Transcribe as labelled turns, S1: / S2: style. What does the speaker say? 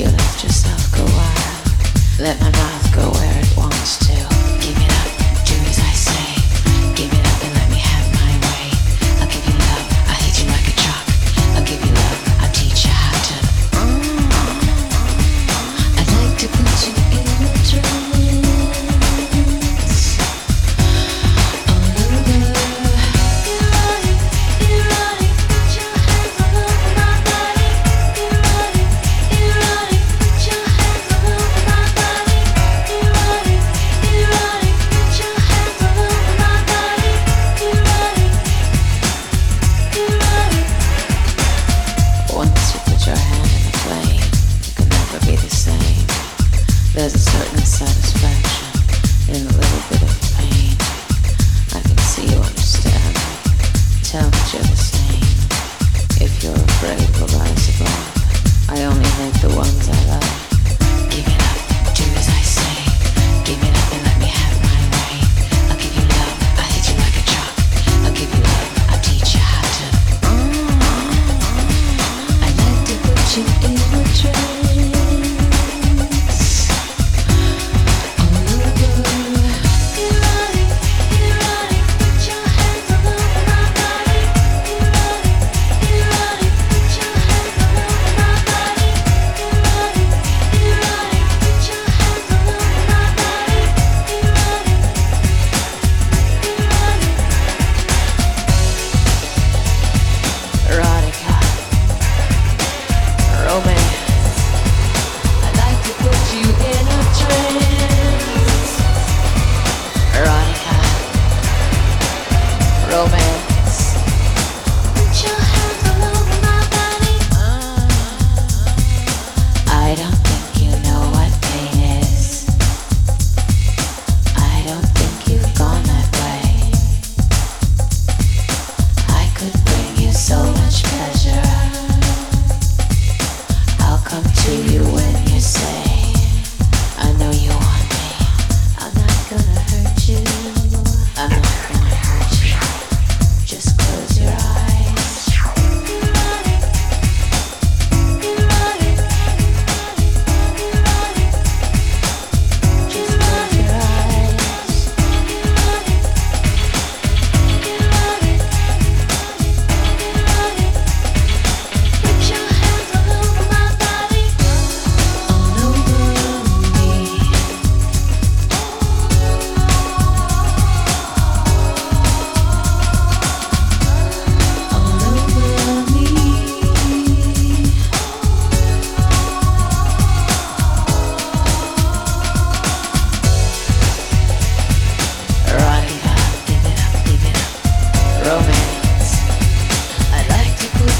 S1: you let yourself go wild. Let my mouth go where it wants to. so much pleasure.